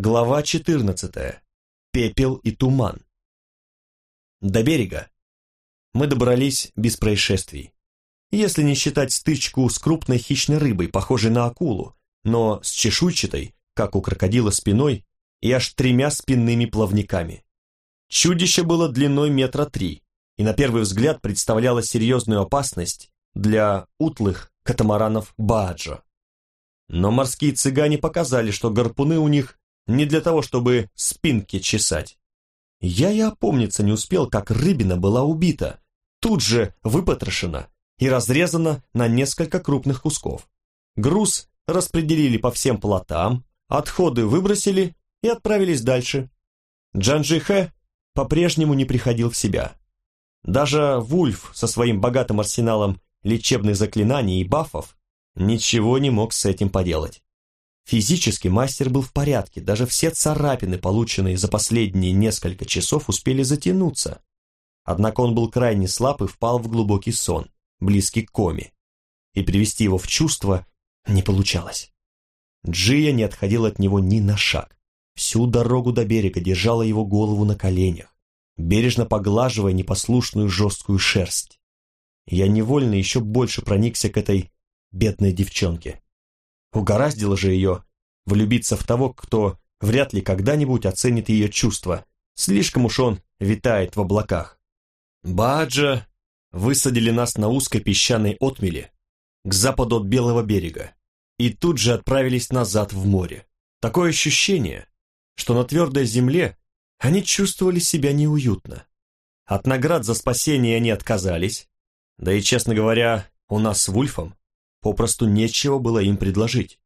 Глава 14. Пепел и туман. До берега мы добрались без происшествий. Если не считать стычку с крупной хищной рыбой, похожей на акулу, но с чешуйчатой, как у крокодила спиной, и аж тремя спинными плавниками. Чудище было длиной метра три, и на первый взгляд представляло серьезную опасность для утлых катамаранов Бааджо. Но морские цыгане показали, что гарпуны у них не для того, чтобы спинки чесать. Я и опомниться не успел, как рыбина была убита, тут же выпотрошена и разрезана на несколько крупных кусков. Груз распределили по всем плотам, отходы выбросили и отправились дальше. Джанжихэ по-прежнему не приходил в себя. Даже Вульф со своим богатым арсеналом лечебных заклинаний и бафов ничего не мог с этим поделать. Физически мастер был в порядке, даже все царапины, полученные за последние несколько часов, успели затянуться. Однако он был крайне слаб и впал в глубокий сон, близкий к коме, и привести его в чувство не получалось. Джия не отходил от него ни на шаг. Всю дорогу до берега держала его голову на коленях, бережно поглаживая непослушную жесткую шерсть. Я невольно еще больше проникся к этой бедной девчонке. Угораздило же ее влюбиться в того, кто вряд ли когда-нибудь оценит ее чувства. Слишком уж он витает в облаках. Баджа высадили нас на узкой песчаной отмеле к западу от Белого берега и тут же отправились назад в море. Такое ощущение, что на твердой земле они чувствовали себя неуютно. От наград за спасение они отказались, да и, честно говоря, у нас с Вульфом Попросту нечего было им предложить.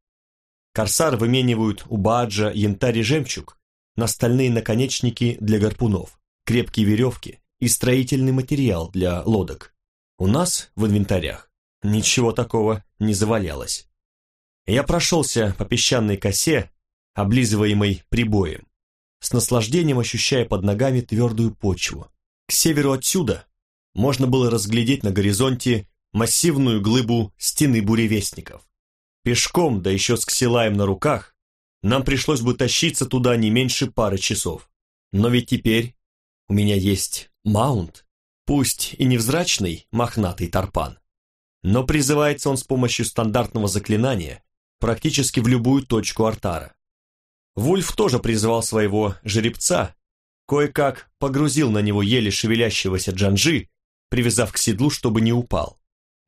Корсар выменивают у Бааджа янтарь и жемчуг на стальные наконечники для гарпунов, крепкие веревки и строительный материал для лодок. У нас в инвентарях ничего такого не завалялось. Я прошелся по песчаной косе, облизываемой прибоем, с наслаждением ощущая под ногами твердую почву. К северу отсюда можно было разглядеть на горизонте массивную глыбу стены буревестников. Пешком, да еще с ксилаем на руках, нам пришлось бы тащиться туда не меньше пары часов. Но ведь теперь у меня есть маунт, пусть и невзрачный мохнатый тарпан. Но призывается он с помощью стандартного заклинания практически в любую точку артара. Вульф тоже призывал своего жеребца, кое-как погрузил на него еле шевелящегося Джанжи, привязав к седлу, чтобы не упал.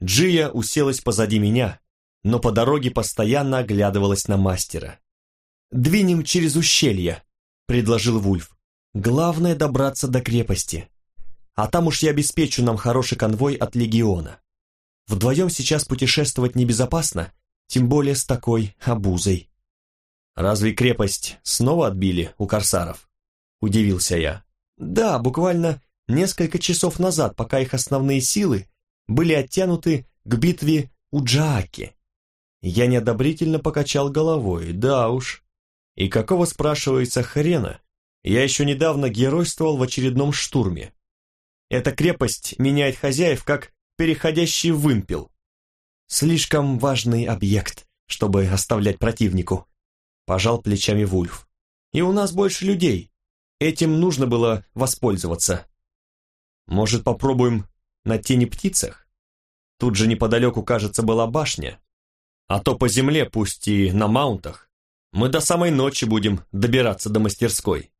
Джия уселась позади меня, но по дороге постоянно оглядывалась на мастера. «Двинем через ущелье», — предложил Вульф. «Главное добраться до крепости. А там уж я обеспечу нам хороший конвой от легиона. Вдвоем сейчас путешествовать небезопасно, тем более с такой обузой». «Разве крепость снова отбили у корсаров?» — удивился я. «Да, буквально несколько часов назад, пока их основные силы были оттянуты к битве у Джааки. Я неодобрительно покачал головой, да уж. И какого, спрашивается, хрена? Я еще недавно геройствовал в очередном штурме. Эта крепость меняет хозяев как переходящий вымпел. Слишком важный объект, чтобы оставлять противнику. Пожал плечами Вульф. И у нас больше людей. Этим нужно было воспользоваться. Может, попробуем на тени птицах? Тут же неподалеку, кажется, была башня. А то по земле, пусть и на маунтах, мы до самой ночи будем добираться до мастерской.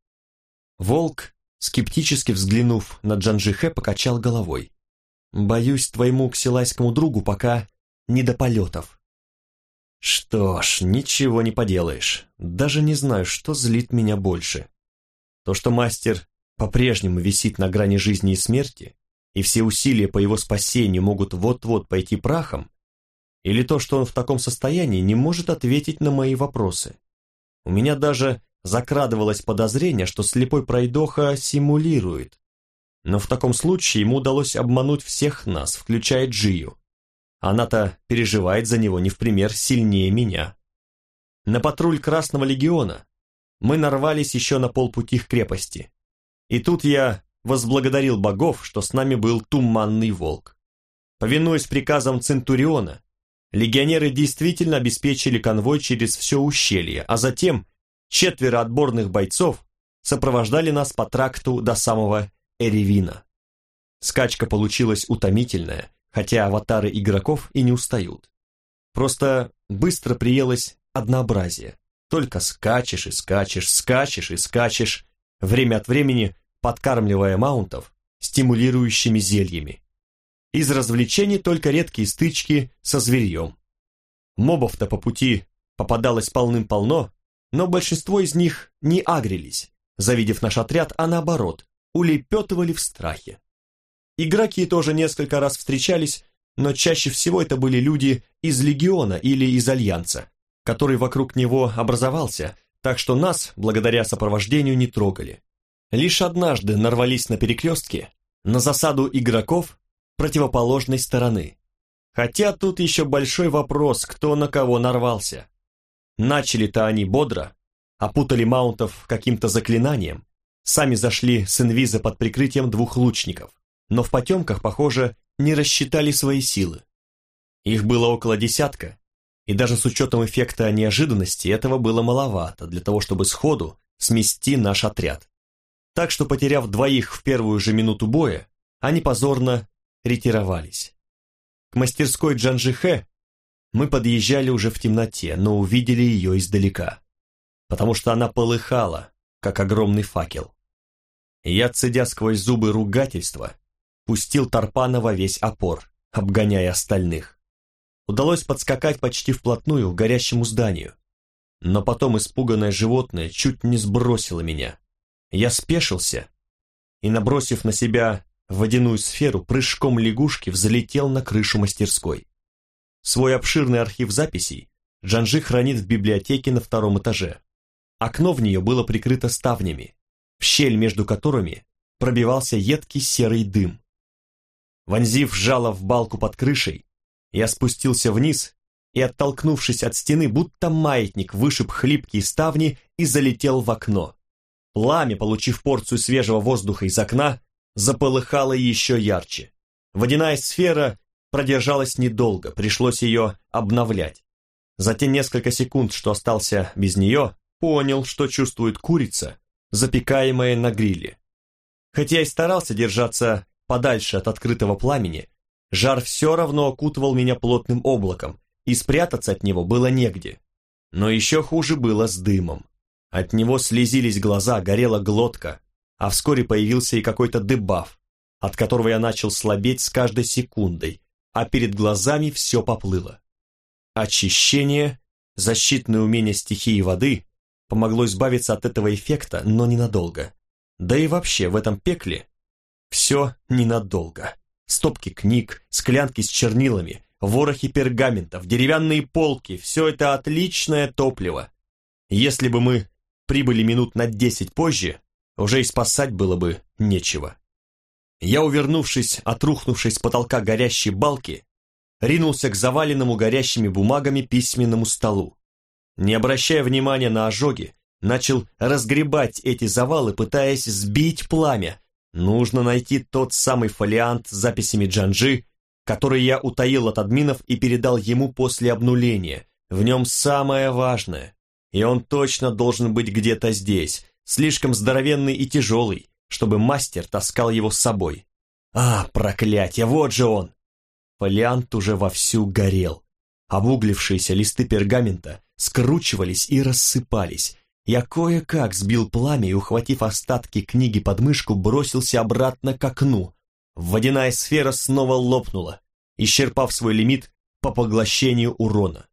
Волк, скептически взглянув на Джанжихе, покачал головой. Боюсь, твоему ксилайскому другу пока не до полетов. Что ж, ничего не поделаешь. Даже не знаю, что злит меня больше. То, что мастер по-прежнему висит на грани жизни и смерти, и все усилия по его спасению могут вот-вот пойти прахом, или то, что он в таком состоянии не может ответить на мои вопросы. У меня даже закрадывалось подозрение, что слепой пройдоха симулирует. Но в таком случае ему удалось обмануть всех нас, включая Джию. Она-то переживает за него не в пример сильнее меня. На патруль Красного Легиона мы нарвались еще на полпути к крепости. И тут я возблагодарил богов, что с нами был туманный волк. Повинуясь приказам Центуриона, легионеры действительно обеспечили конвой через все ущелье, а затем четверо отборных бойцов сопровождали нас по тракту до самого Эревина. Скачка получилась утомительная, хотя аватары игроков и не устают. Просто быстро приелось однообразие. Только скачешь и скачешь, скачешь и скачешь, время от времени подкармливая маунтов стимулирующими зельями. Из развлечений только редкие стычки со зверьем. Мобов-то по пути попадалось полным-полно, но большинство из них не агрились, завидев наш отряд, а наоборот, улепетывали в страхе. Игроки тоже несколько раз встречались, но чаще всего это были люди из Легиона или из Альянса, который вокруг него образовался, так что нас, благодаря сопровождению, не трогали. Лишь однажды нарвались на перекрестке на засаду игроков противоположной стороны. Хотя тут еще большой вопрос, кто на кого нарвался. Начали-то они бодро, опутали маунтов каким-то заклинанием, сами зашли с инвиза под прикрытием двух лучников, но в потемках, похоже, не рассчитали свои силы. Их было около десятка, и даже с учетом эффекта неожиданности этого было маловато для того, чтобы сходу смести наш отряд. Так что, потеряв двоих в первую же минуту боя, они позорно ретировались. К мастерской Джанжихе мы подъезжали уже в темноте, но увидели ее издалека, потому что она полыхала, как огромный факел. Я, цедя сквозь зубы ругательства, пустил Тарпана во весь опор, обгоняя остальных. Удалось подскакать почти вплотную к горящему зданию, но потом испуганное животное чуть не сбросило меня. Я спешился и, набросив на себя водяную сферу, прыжком лягушки взлетел на крышу мастерской. Свой обширный архив записей Джанжи хранит в библиотеке на втором этаже. Окно в нее было прикрыто ставнями, в щель между которыми пробивался едкий серый дым. Вонзив жало в балку под крышей, я спустился вниз и, оттолкнувшись от стены, будто маятник, вышиб хлипкие ставни и залетел в окно. Пламя, получив порцию свежего воздуха из окна, заполыхало еще ярче. Водяная сфера продержалась недолго, пришлось ее обновлять. За те несколько секунд, что остался без нее, понял, что чувствует курица, запекаемая на гриле. Хотя и старался держаться подальше от открытого пламени, жар все равно окутывал меня плотным облаком, и спрятаться от него было негде. Но еще хуже было с дымом. От него слезились глаза, горела глотка, а вскоре появился и какой-то дебаф, от которого я начал слабеть с каждой секундой, а перед глазами все поплыло. Очищение, защитное умение стихии воды помогло избавиться от этого эффекта, но ненадолго. Да и вообще в этом пекле все ненадолго. Стопки книг, склянки с чернилами, ворохи пергаментов, деревянные полки – все это отличное топливо. Если бы мы прибыли минут на десять позже, уже и спасать было бы нечего. Я, увернувшись от рухнувшей с потолка горящей балки, ринулся к заваленному горящими бумагами письменному столу. Не обращая внимания на ожоги, начал разгребать эти завалы, пытаясь сбить пламя. Нужно найти тот самый фолиант с записями Джанжи, который я утаил от админов и передал ему после обнуления. В нем самое важное. И он точно должен быть где-то здесь, слишком здоровенный и тяжелый, чтобы мастер таскал его с собой. А, проклятие, вот же он! Фолиант уже вовсю горел. Обуглившиеся листы пергамента скручивались и рассыпались. Я кое-как сбил пламя и, ухватив остатки книги под мышку, бросился обратно к окну. Водяная сфера снова лопнула, исчерпав свой лимит по поглощению урона.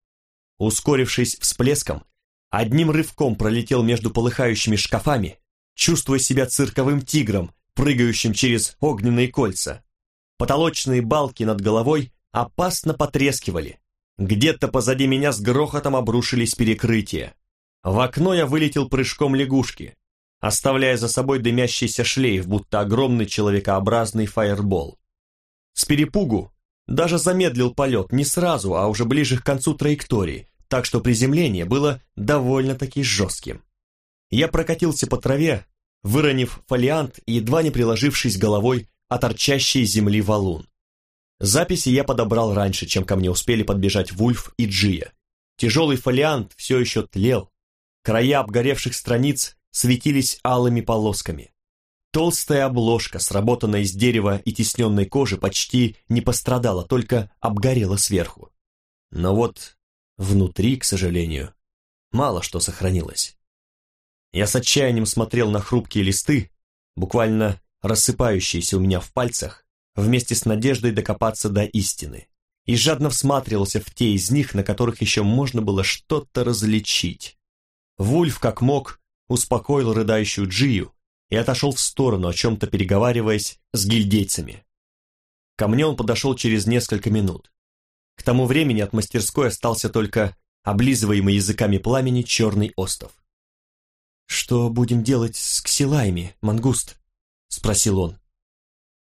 Ускорившись всплеском, Одним рывком пролетел между полыхающими шкафами, чувствуя себя цирковым тигром, прыгающим через огненные кольца. Потолочные балки над головой опасно потрескивали. Где-то позади меня с грохотом обрушились перекрытия. В окно я вылетел прыжком лягушки, оставляя за собой дымящийся шлейф, будто огромный человекообразный фаербол. С перепугу даже замедлил полет не сразу, а уже ближе к концу траектории, так что приземление было довольно-таки жестким. Я прокатился по траве, выронив фолиант и едва не приложившись головой о торчащий земли валун. Записи я подобрал раньше, чем ко мне успели подбежать Вульф и Джия. Тяжелый фолиант все еще тлел, Края обгоревших страниц светились алыми полосками. Толстая обложка, сработанная из дерева и тесненной кожи, почти не пострадала, только обгорела сверху. Но вот внутри, к сожалению, мало что сохранилось. Я с отчаянием смотрел на хрупкие листы, буквально рассыпающиеся у меня в пальцах, вместе с надеждой докопаться до истины, и жадно всматривался в те из них, на которых еще можно было что-то различить. Вульф, как мог, успокоил рыдающую Джию и отошел в сторону, о чем-то переговариваясь с гильдейцами. Ко мне он подошел через несколько минут. К тому времени от мастерской остался только облизываемый языками пламени черный остов. «Что будем делать с ксилаями, мангуст?» — спросил он.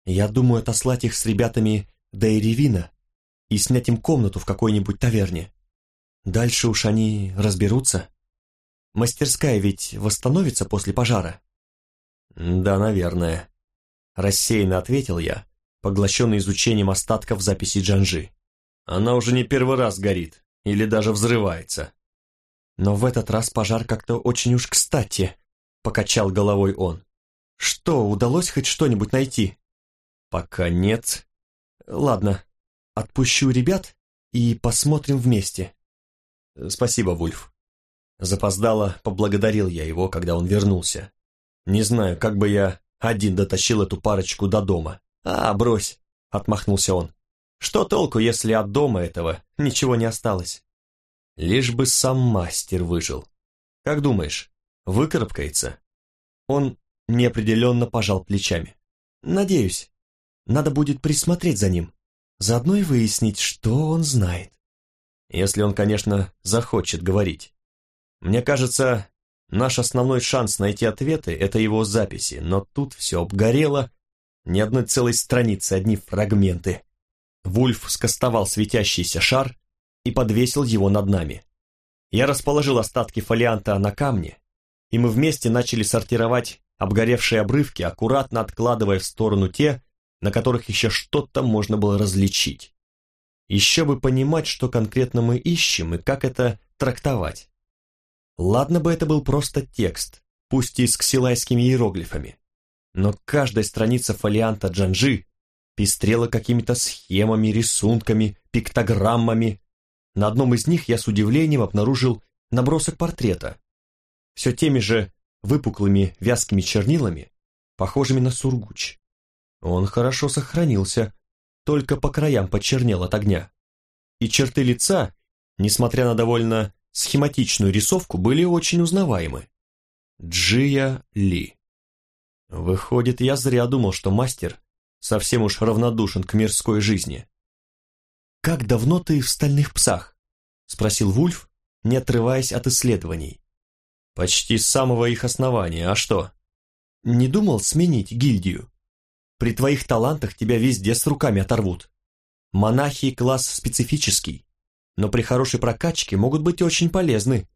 «Я думаю отослать их с ребятами до Эревина и снять им комнату в какой-нибудь таверне. Дальше уж они разберутся». Мастерская ведь восстановится после пожара?» «Да, наверное», — рассеянно ответил я, поглощенный изучением остатков записи Джанжи. «Она уже не первый раз горит, или даже взрывается». «Но в этот раз пожар как-то очень уж кстати», — покачал головой он. «Что, удалось хоть что-нибудь найти?» «Пока нет». «Ладно, отпущу ребят и посмотрим вместе». «Спасибо, Вульф». Запоздало поблагодарил я его, когда он вернулся. Не знаю, как бы я один дотащил эту парочку до дома. А, брось, отмахнулся он. Что толку, если от дома этого ничего не осталось? Лишь бы сам мастер выжил. Как думаешь, выкарабкается? Он неопределенно пожал плечами. Надеюсь. Надо будет присмотреть за ним. Заодно и выяснить, что он знает. Если он, конечно, захочет говорить. Мне кажется, наш основной шанс найти ответы – это его записи, но тут все обгорело, ни одной целой страницы, одни фрагменты. Вульф скостовал светящийся шар и подвесил его над нами. Я расположил остатки фолианта на камне, и мы вместе начали сортировать обгоревшие обрывки, аккуратно откладывая в сторону те, на которых еще что-то можно было различить. Еще бы понимать, что конкретно мы ищем и как это трактовать. Ладно бы это был просто текст, пусть и с ксилайскими иероглифами. Но каждая страница фолианта Джанжи пестрела какими-то схемами, рисунками, пиктограммами. На одном из них я с удивлением обнаружил набросок портрета. Все теми же выпуклыми вязкими чернилами, похожими на сургуч. Он хорошо сохранился, только по краям почернел от огня. И черты лица, несмотря на довольно схематичную рисовку были очень узнаваемы. Джия Ли. Выходит, я зря думал, что мастер совсем уж равнодушен к мирской жизни. «Как давно ты в стальных псах?» — спросил Вульф, не отрываясь от исследований. «Почти с самого их основания, а что?» «Не думал сменить гильдию? При твоих талантах тебя везде с руками оторвут. Монахи класс специфический, но при хорошей прокачке могут быть очень полезны.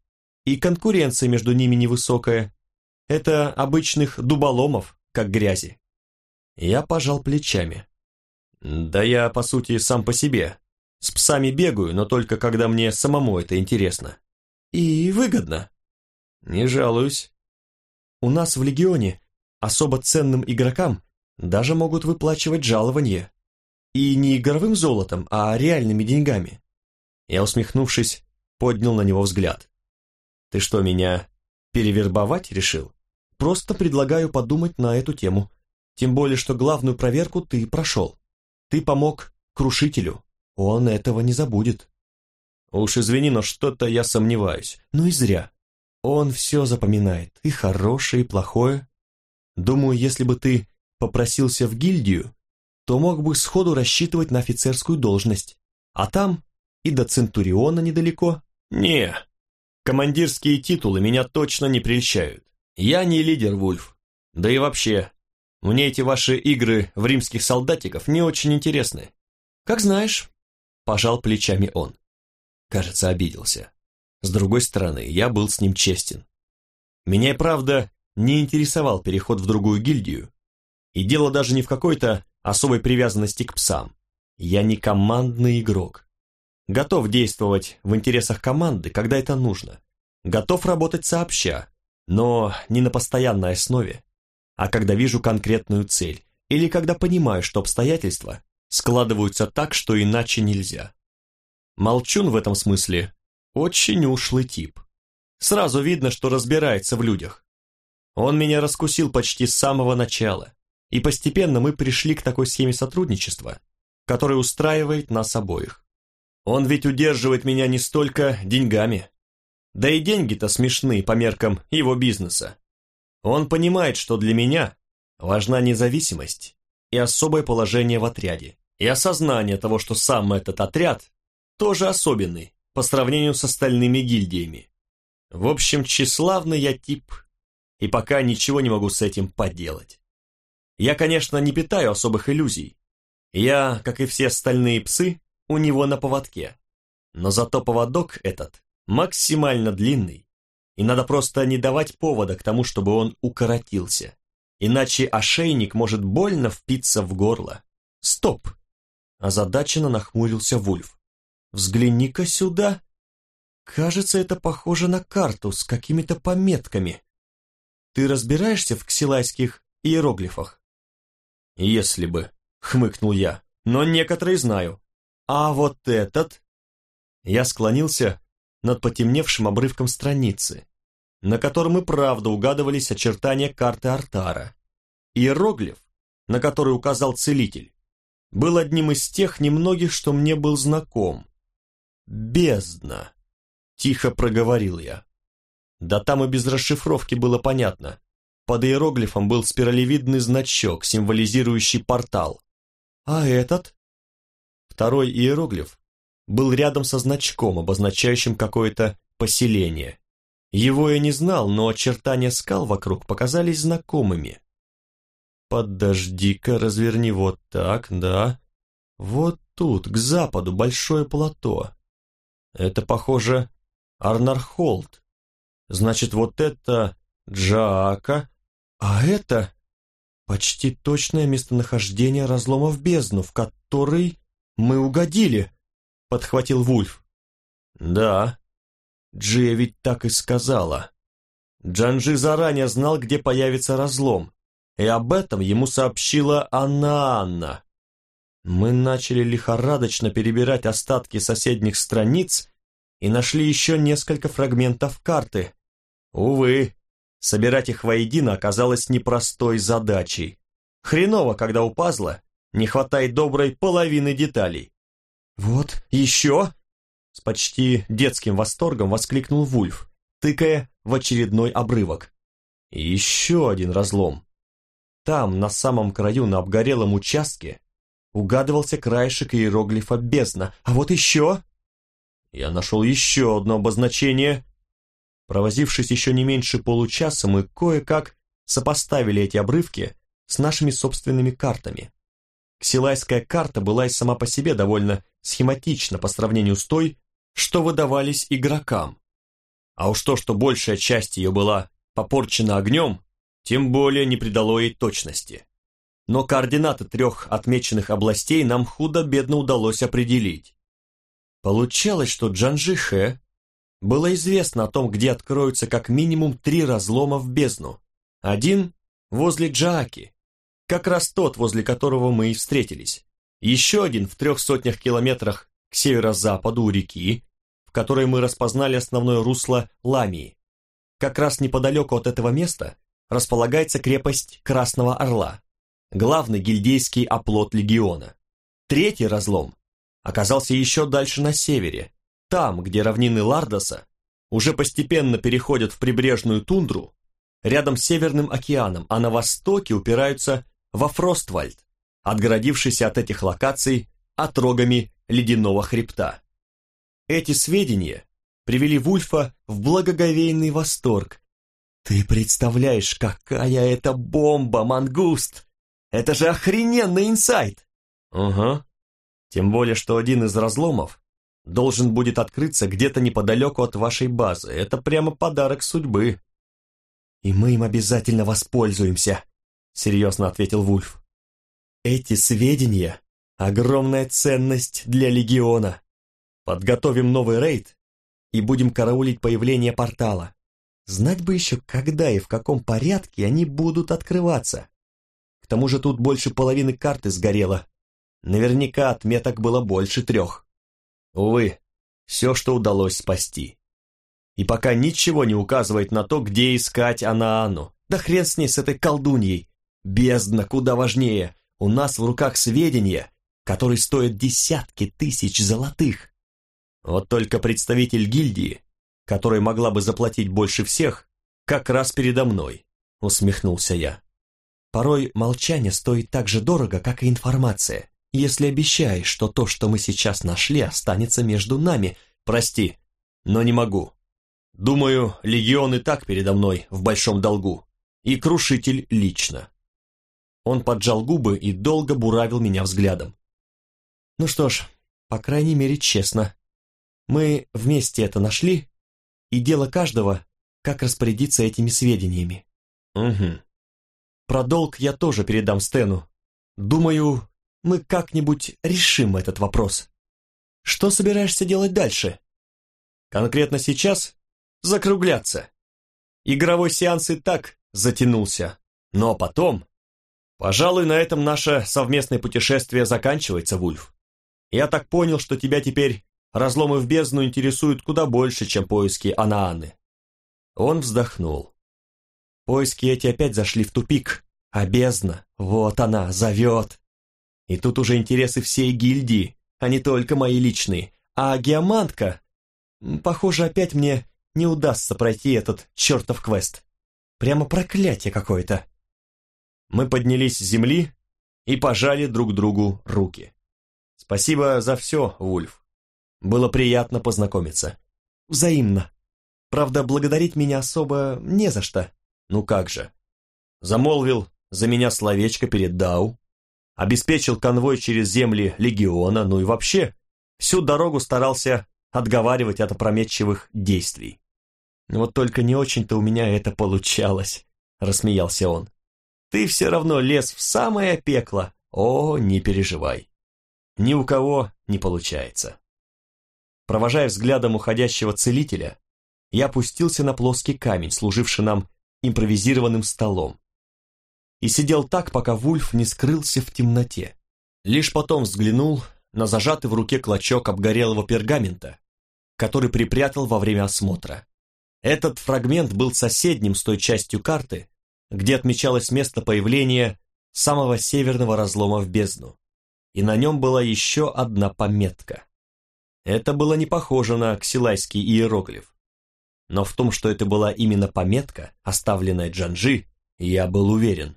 И конкуренция между ними невысокая. Это обычных дуболомов, как грязи. Я пожал плечами. Да я, по сути, сам по себе. С псами бегаю, но только когда мне самому это интересно. И выгодно. Не жалуюсь. У нас в Легионе особо ценным игрокам даже могут выплачивать жалование. И не игровым золотом, а реальными деньгами. Я, усмехнувшись, поднял на него взгляд. «Ты что, меня перевербовать решил? Просто предлагаю подумать на эту тему. Тем более, что главную проверку ты прошел. Ты помог крушителю. Он этого не забудет». «Уж извини, но что-то я сомневаюсь. Ну и зря. Он все запоминает, и хорошее, и плохое. Думаю, если бы ты попросился в гильдию, то мог бы сходу рассчитывать на офицерскую должность. А там и до Центуриона недалеко. Не, командирские титулы меня точно не прельщают. Я не лидер, Вульф. Да и вообще, мне эти ваши игры в римских солдатиков не очень интересны. Как знаешь, пожал плечами он. Кажется, обиделся. С другой стороны, я был с ним честен. Меня и правда не интересовал переход в другую гильдию. И дело даже не в какой-то особой привязанности к псам. Я не командный игрок готов действовать в интересах команды, когда это нужно. Готов работать сообща, но не на постоянной основе, а когда вижу конкретную цель или когда понимаю, что обстоятельства складываются так, что иначе нельзя. Молчун в этом смысле очень ушлый тип. Сразу видно, что разбирается в людях. Он меня раскусил почти с самого начала, и постепенно мы пришли к такой схеме сотрудничества, которая устраивает нас обоих. Он ведь удерживает меня не столько деньгами, да и деньги-то смешны по меркам его бизнеса. Он понимает, что для меня важна независимость и особое положение в отряде, и осознание того, что сам этот отряд тоже особенный по сравнению с остальными гильдиями. В общем, тщеславный я тип, и пока ничего не могу с этим поделать. Я, конечно, не питаю особых иллюзий. Я, как и все остальные псы, у него на поводке. Но зато поводок этот максимально длинный, и надо просто не давать повода к тому, чтобы он укоротился. Иначе ошейник может больно впиться в горло. Стоп! Озадаченно нахмурился Вульф. Взгляни-ка сюда. Кажется, это похоже на карту с какими-то пометками. Ты разбираешься в ксилайских иероглифах? Если бы, хмыкнул я, но некоторые знаю. А вот этот... Я склонился над потемневшим обрывком страницы, на котором и правда угадывались очертания карты Артара. Иероглиф, на который указал целитель, был одним из тех немногих, что мне был знаком. «Бездна», — тихо проговорил я. Да там и без расшифровки было понятно. Под иероглифом был спиралевидный значок, символизирующий портал. А этот? Второй иероглиф был рядом со значком, обозначающим какое-то поселение. Его я не знал, но очертания скал вокруг показались знакомыми. Подожди-ка, разверни вот так, да. Вот тут, к западу, большое плато. Это, похоже, Арнархолд. Значит, вот это Джаака, а это почти точное местонахождение разлома в бездну, в который мы угодили, подхватил Вульф. Да, Джия ведь так и сказала. Джанжи заранее знал, где появится разлом, и об этом ему сообщила Анна-Анна. Мы начали лихорадочно перебирать остатки соседних страниц и нашли еще несколько фрагментов карты. Увы, собирать их воедино оказалось непростой задачей. Хреново, когда у пазла не хватает доброй половины деталей. «Вот, еще!» С почти детским восторгом воскликнул Вульф, тыкая в очередной обрывок. еще один разлом. Там, на самом краю, на обгорелом участке, угадывался краешек иероглифа бездна. А вот еще... Я нашел еще одно обозначение. Провозившись еще не меньше получаса, мы кое-как сопоставили эти обрывки с нашими собственными картами. Ксилайская карта была и сама по себе довольно схематична по сравнению с той, что выдавались игрокам. А уж то, что большая часть ее была попорчена огнем, тем более не придало ей точности но координаты трех отмеченных областей нам худо-бедно удалось определить. Получалось, что Джанжихе было известно о том, где откроются как минимум три разлома в бездну. Один возле Джааки, как раз тот, возле которого мы и встретились. Еще один в трех сотнях километрах к северо-западу у реки, в которой мы распознали основное русло Ламии. Как раз неподалеку от этого места располагается крепость Красного Орла главный гильдейский оплот легиона. Третий разлом оказался еще дальше на севере, там, где равнины Лардоса уже постепенно переходят в прибрежную тундру, рядом с Северным океаном, а на востоке упираются во Фроствальд, отгородившийся от этих локаций отрогами ледяного хребта. Эти сведения привели Вульфа в благоговейный восторг. «Ты представляешь, какая это бомба, мангуст!» Это же охрененный инсайт!» «Угу. Тем более, что один из разломов должен будет открыться где-то неподалеку от вашей базы. Это прямо подарок судьбы». «И мы им обязательно воспользуемся», — серьезно ответил Вульф. «Эти сведения — огромная ценность для Легиона. Подготовим новый рейд и будем караулить появление портала. Знать бы еще, когда и в каком порядке они будут открываться. К тому же тут больше половины карты сгорело. Наверняка отметок было больше трех. Увы, все, что удалось спасти. И пока ничего не указывает на то, где искать Анаану. Да хрен с ней, с этой колдуньей. Бездна куда важнее. У нас в руках сведения, которые стоят десятки тысяч золотых. Вот только представитель гильдии, которая могла бы заплатить больше всех, как раз передо мной, усмехнулся я. Порой молчание стоит так же дорого, как и информация, если обещаешь, что то, что мы сейчас нашли, останется между нами. Прости, но не могу. Думаю, легион и так передо мной в большом долгу. И крушитель лично. Он поджал губы и долго буравил меня взглядом. Ну что ж, по крайней мере, честно. Мы вместе это нашли, и дело каждого, как распорядиться этими сведениями. Угу. Про долг я тоже передам Стэну. Думаю, мы как-нибудь решим этот вопрос. Что собираешься делать дальше? Конкретно сейчас закругляться. Игровой сеанс и так затянулся. Но потом... Пожалуй, на этом наше совместное путешествие заканчивается, Вульф. Я так понял, что тебя теперь разломы в бездну интересуют куда больше, чем поиски Анааны. Он вздохнул. Поиски эти опять зашли в тупик, а бездна, вот она, зовет. И тут уже интересы всей гильдии, а не только мои личные. А геомантка... Похоже, опять мне не удастся пройти этот чертов квест. Прямо проклятие какое-то. Мы поднялись с земли и пожали друг другу руки. Спасибо за все, Вульф. Было приятно познакомиться. Взаимно. Правда, благодарить меня особо не за что. Ну как же. Замолвил за меня словечко перед Дау, обеспечил конвой через земли легиона, ну и вообще всю дорогу старался отговаривать от опрометчивых действий. Вот только не очень-то у меня это получалось, рассмеялся он. Ты все равно лез в самое пекло. О, не переживай. Ни у кого не получается. Провожая взглядом уходящего целителя, я опустился на плоский камень, служивший нам импровизированным столом, и сидел так, пока Вульф не скрылся в темноте. Лишь потом взглянул на зажатый в руке клочок обгорелого пергамента, который припрятал во время осмотра. Этот фрагмент был соседним с той частью карты, где отмечалось место появления самого северного разлома в бездну, и на нем была еще одна пометка. Это было не похоже на ксилайский иероглиф. Но в том, что это была именно пометка, оставленная Джанжи, я был уверен.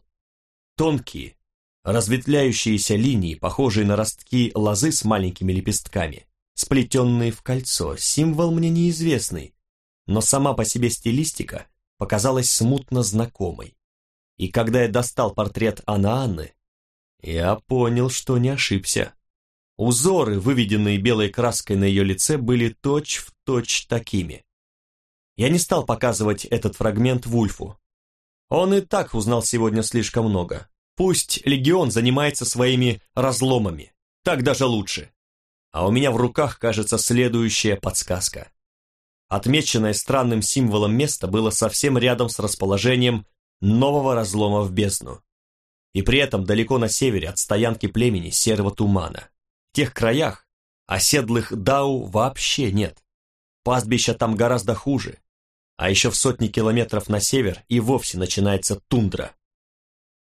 Тонкие, разветвляющиеся линии, похожие на ростки лозы с маленькими лепестками, сплетенные в кольцо, символ мне неизвестный, но сама по себе стилистика показалась смутно знакомой. И когда я достал портрет Анны, я понял, что не ошибся. Узоры, выведенные белой краской на ее лице, были точь-в-точь точь такими. Я не стал показывать этот фрагмент Вульфу, он и так узнал сегодня слишком много. Пусть легион занимается своими разломами. Так даже лучше. А у меня в руках, кажется, следующая подсказка. Отмеченное странным символом место было совсем рядом с расположением нового разлома в бездну. И при этом далеко на севере от стоянки племени серого тумана. В тех краях оседлых дау вообще нет. Пастбища там гораздо хуже, а еще в сотни километров на север и вовсе начинается тундра.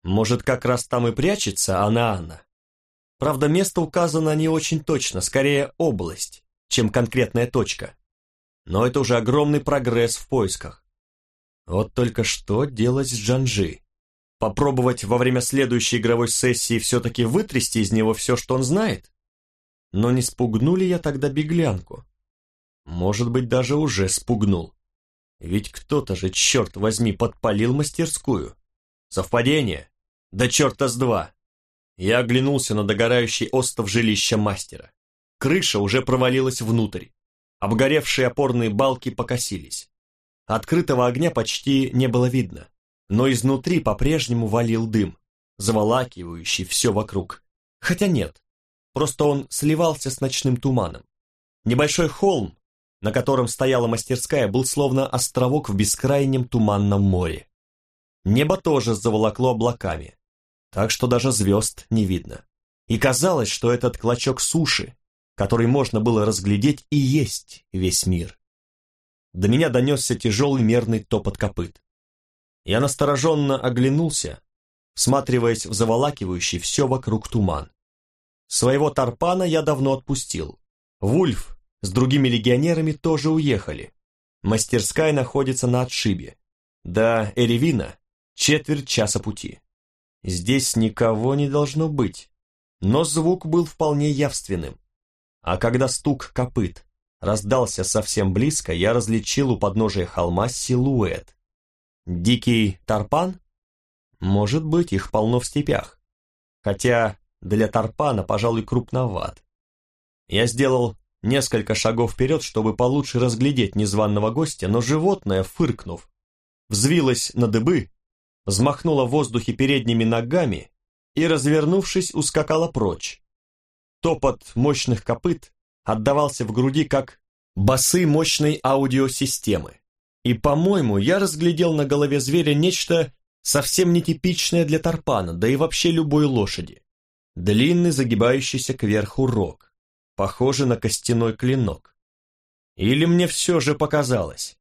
Может, как раз там и прячется Анаана? Правда, место указано не очень точно, скорее область, чем конкретная точка. Но это уже огромный прогресс в поисках. Вот только что делать с Джанжи? Попробовать во время следующей игровой сессии все-таки вытрясти из него все, что он знает? Но не спугну ли я тогда беглянку? Может быть, даже уже спугнул. Ведь кто-то же, черт возьми, подпалил мастерскую. Совпадение? Да черта с два. Я оглянулся на догорающий остов жилища мастера. Крыша уже провалилась внутрь. Обгоревшие опорные балки покосились. Открытого огня почти не было видно, но изнутри по-прежнему валил дым, заволакивающий все вокруг. Хотя нет, просто он сливался с ночным туманом. Небольшой холм на котором стояла мастерская, был словно островок в бескрайнем туманном море. Небо тоже заволокло облаками, так что даже звезд не видно. И казалось, что этот клочок суши, который можно было разглядеть, и есть весь мир. До меня донесся тяжелый мерный топот копыт. Я настороженно оглянулся, всматриваясь в заволакивающий все вокруг туман. Своего Тарпана я давно отпустил. Вульф с другими легионерами тоже уехали. Мастерская находится на отшибе. До Эревина четверть часа пути. Здесь никого не должно быть, но звук был вполне явственным. А когда стук копыт раздался совсем близко, я различил у подножия холма силуэт. Дикий тарпан? Может быть, их полно в степях. Хотя для тарпана, пожалуй, крупноват. Я сделал несколько шагов вперед, чтобы получше разглядеть незваного гостя, но животное, фыркнув, взвилось на дыбы, взмахнуло в воздухе передними ногами и, развернувшись, ускакала прочь. Топот мощных копыт отдавался в груди, как басы мощной аудиосистемы. И, по-моему, я разглядел на голове зверя нечто совсем нетипичное для тарпана, да и вообще любой лошади. Длинный, загибающийся кверху рог, похожий на костяной клинок. Или мне все же показалось?